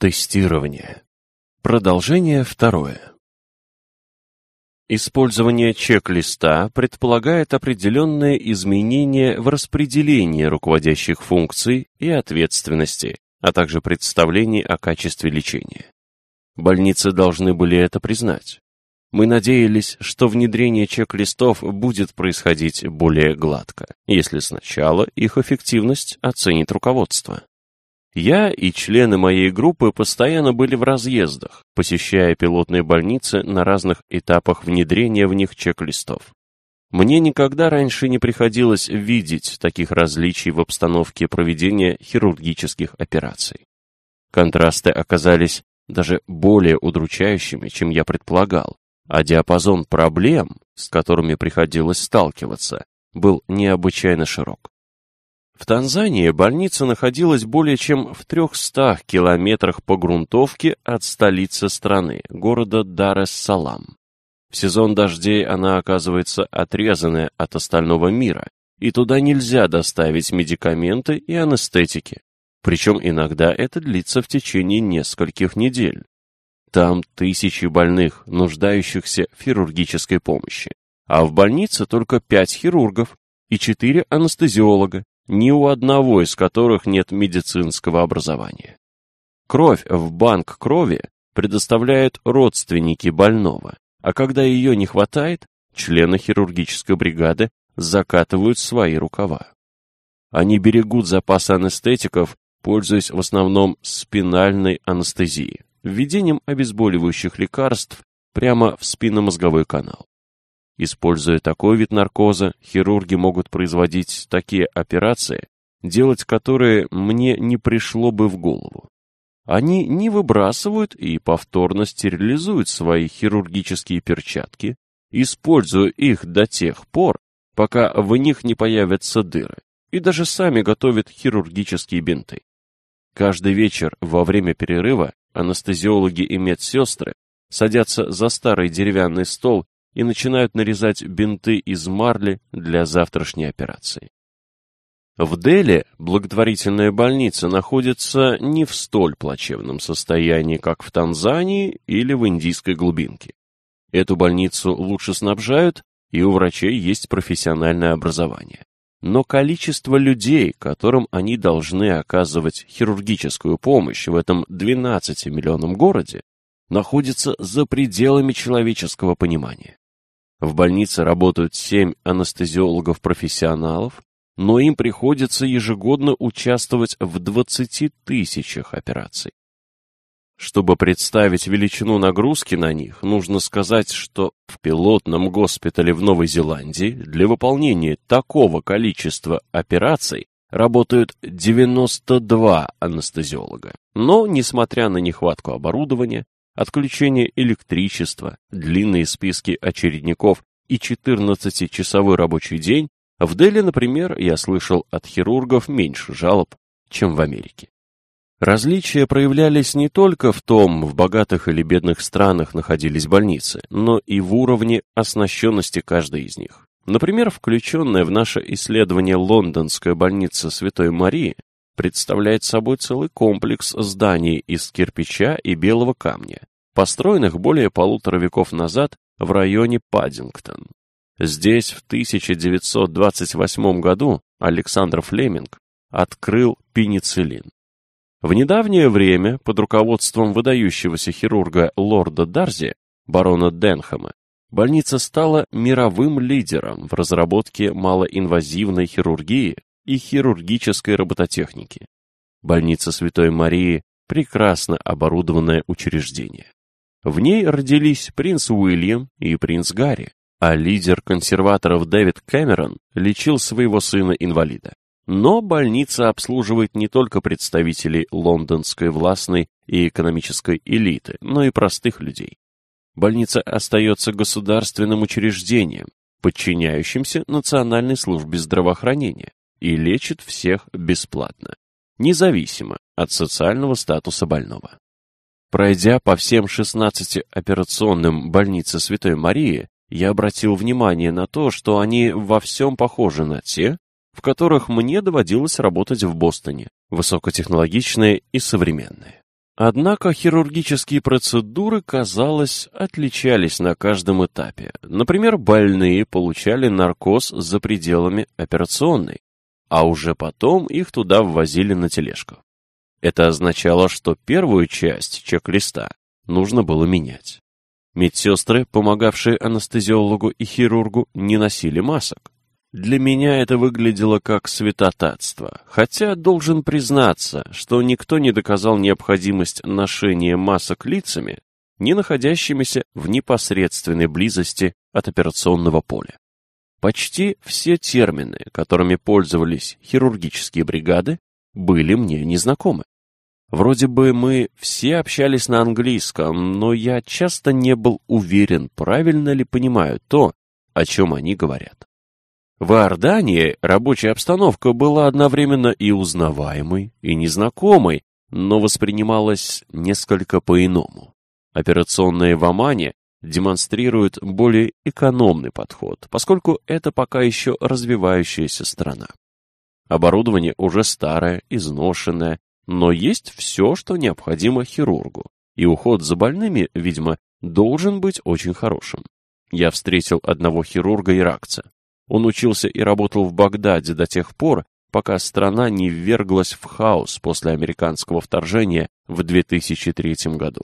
Тестирование. Продолжение второе. Использование чек-листа предполагает определенные изменения в распределении руководящих функций и ответственности, а также представлений о качестве лечения. Больницы должны были это признать. Мы надеялись, что внедрение чек-листов будет происходить более гладко, если сначала их эффективность оценит руководство. Я и члены моей группы постоянно были в разъездах, посещая пилотные больницы на разных этапах внедрения в них чек-листов. Мне никогда раньше не приходилось видеть таких различий в обстановке проведения хирургических операций. Контрасты оказались даже более удручающими, чем я предполагал, а диапазон проблем, с которыми приходилось сталкиваться, был необычайно широк. В Танзании больница находилась более чем в 300 километрах по грунтовке от столицы страны, города Дар-эс-Салам. В сезон дождей она оказывается отрезанная от остального мира, и туда нельзя доставить медикаменты и анестетики. Причем иногда это длится в течение нескольких недель. Там тысячи больных, нуждающихся в хирургической помощи. А в больнице только пять хирургов и четыре анестезиолога, ни у одного из которых нет медицинского образования. Кровь в банк крови предоставляют родственники больного, а когда ее не хватает, члены хирургической бригады закатывают свои рукава. Они берегут запасы анестетиков, пользуясь в основном спинальной анестезией, введением обезболивающих лекарств прямо в спинномозговой канал. Используя такой вид наркоза, хирурги могут производить такие операции, делать которые мне не пришло бы в голову. Они не выбрасывают и повторно стерилизуют свои хирургические перчатки, используя их до тех пор, пока в них не появятся дыры, и даже сами готовят хирургические бинты. Каждый вечер во время перерыва анестезиологи и медсестры садятся за старый деревянный стол и начинают нарезать бинты из марли для завтрашней операции. В Дели благотворительная больница находится не в столь плачевном состоянии, как в Танзании или в индийской глубинке. Эту больницу лучше снабжают, и у врачей есть профессиональное образование. Но количество людей, которым они должны оказывать хирургическую помощь в этом 12-миллионном городе, находится за пределами человеческого понимания. В больнице работают семь анестезиологов-профессионалов, но им приходится ежегодно участвовать в 20 тысячах операций. Чтобы представить величину нагрузки на них, нужно сказать, что в пилотном госпитале в Новой Зеландии для выполнения такого количества операций работают 92 анестезиолога. Но, несмотря на нехватку оборудования, отключение электричества, длинные списки очередников и 14-часовой рабочий день, в Дели, например, я слышал от хирургов меньше жалоб, чем в Америке. Различия проявлялись не только в том, в богатых или бедных странах находились больницы, но и в уровне оснащенности каждой из них. Например, включенная в наше исследование лондонская больница Святой Марии представляет собой целый комплекс зданий из кирпича и белого камня, построенных более полутора веков назад в районе Паддингтон. Здесь в 1928 году Александр Флеминг открыл пенициллин. В недавнее время под руководством выдающегося хирурга лорда Дарзи, барона Денхэма, больница стала мировым лидером в разработке малоинвазивной хирургии и хирургической робототехники. Больница Святой Марии – прекрасно оборудованное учреждение. В ней родились принц Уильям и принц Гарри, а лидер консерваторов Дэвид Кэмерон лечил своего сына-инвалида. Но больница обслуживает не только представителей лондонской властной и экономической элиты, но и простых людей. Больница остается государственным учреждением, подчиняющимся Национальной службе здравоохранения, и лечит всех бесплатно, независимо от социального статуса больного. Пройдя по всем 16 операционным больницы Святой Марии, я обратил внимание на то, что они во всем похожи на те, в которых мне доводилось работать в Бостоне, высокотехнологичные и современные. Однако хирургические процедуры, казалось, отличались на каждом этапе. Например, больные получали наркоз за пределами операционной, а уже потом их туда ввозили на тележку. Это означало, что первую часть чек-листа нужно было менять. Медсестры, помогавшие анестезиологу и хирургу, не носили масок. Для меня это выглядело как святотатство, хотя должен признаться, что никто не доказал необходимость ношения масок лицами, не находящимися в непосредственной близости от операционного поля. Почти все термины, которыми пользовались хирургические бригады, были мне незнакомы. Вроде бы мы все общались на английском, но я часто не был уверен, правильно ли понимаю то, о чем они говорят. В Иордании рабочая обстановка была одновременно и узнаваемой, и незнакомой, но воспринималась несколько по-иному. Операционные в Омане демонстрируют более экономный подход, поскольку это пока еще развивающаяся страна. Оборудование уже старое, изношенное, но есть все, что необходимо хирургу, и уход за больными, видимо, должен быть очень хорошим. Я встретил одного хирурга-иракца. Он учился и работал в Багдаде до тех пор, пока страна не вверглась в хаос после американского вторжения в 2003 году.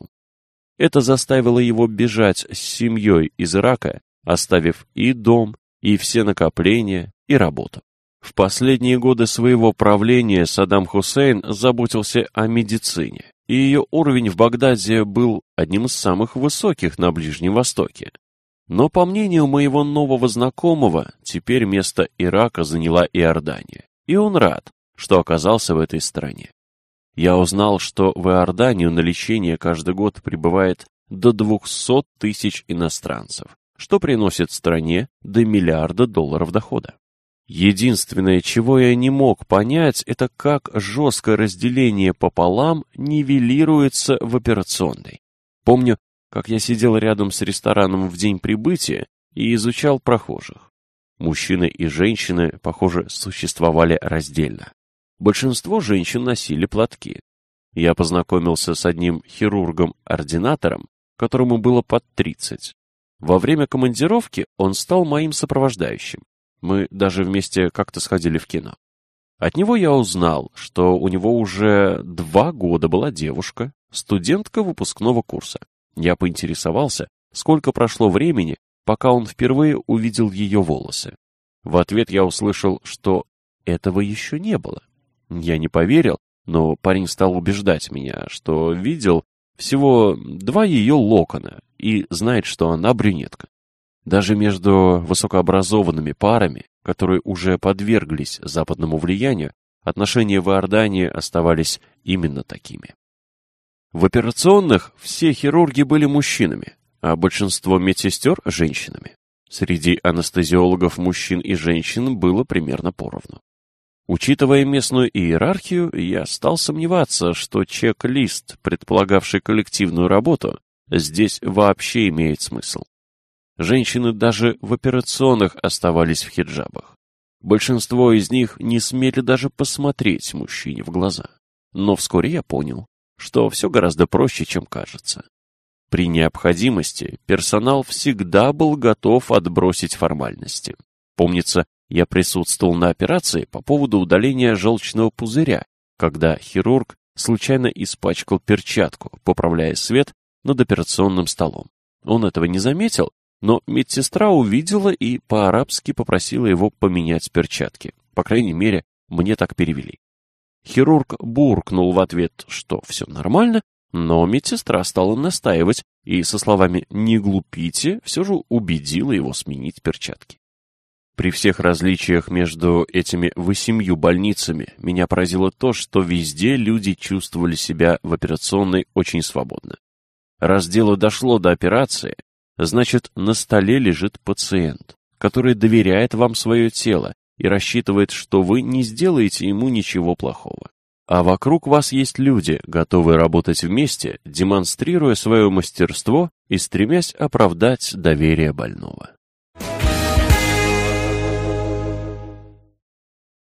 Это заставило его бежать с семьей из Ирака, оставив и дом, и все накопления, и работу. В последние годы своего правления Саддам Хусейн заботился о медицине, и ее уровень в Багдаде был одним из самых высоких на Ближнем Востоке. Но, по мнению моего нового знакомого, теперь место Ирака заняла Иордания, и он рад, что оказался в этой стране. Я узнал, что в Иорданию на лечение каждый год прибывает до 200 тысяч иностранцев, что приносит стране до миллиарда долларов дохода. Единственное, чего я не мог понять, это как жесткое разделение пополам нивелируется в операционной. Помню, как я сидел рядом с рестораном в день прибытия и изучал прохожих. Мужчины и женщины, похоже, существовали раздельно. Большинство женщин носили платки. Я познакомился с одним хирургом-ординатором, которому было под 30. Во время командировки он стал моим сопровождающим. Мы даже вместе как-то сходили в кино. От него я узнал, что у него уже два года была девушка, студентка выпускного курса. Я поинтересовался, сколько прошло времени, пока он впервые увидел ее волосы. В ответ я услышал, что этого еще не было. Я не поверил, но парень стал убеждать меня, что видел всего два ее локона и знает, что она брюнетка. Даже между высокообразованными парами, которые уже подверглись западному влиянию, отношения в Иордании оставались именно такими. В операционных все хирурги были мужчинами, а большинство медсестер – женщинами. Среди анестезиологов мужчин и женщин было примерно поровну. Учитывая местную иерархию, я стал сомневаться, что чек-лист, предполагавший коллективную работу, здесь вообще имеет смысл. Женщины даже в операционных оставались в хиджабах. Большинство из них не смели даже посмотреть мужчине в глаза. Но вскоре я понял, что все гораздо проще, чем кажется. При необходимости персонал всегда был готов отбросить формальности. Помнится, я присутствовал на операции по поводу удаления желчного пузыря, когда хирург случайно испачкал перчатку, поправляя свет над операционным столом. Он этого не заметил, но медсестра увидела и по-арабски попросила его поменять перчатки. По крайней мере, мне так перевели. Хирург буркнул в ответ, что все нормально, но медсестра стала настаивать и со словами «не глупите» все же убедила его сменить перчатки. При всех различиях между этими восемью больницами меня поразило то, что везде люди чувствовали себя в операционной очень свободно. Раз дело дошло до операции, значит на столе лежит пациент, который доверяет вам свое тело и рассчитывает, что вы не сделаете ему ничего плохого. А вокруг вас есть люди, готовые работать вместе, демонстрируя свое мастерство и стремясь оправдать доверие больного.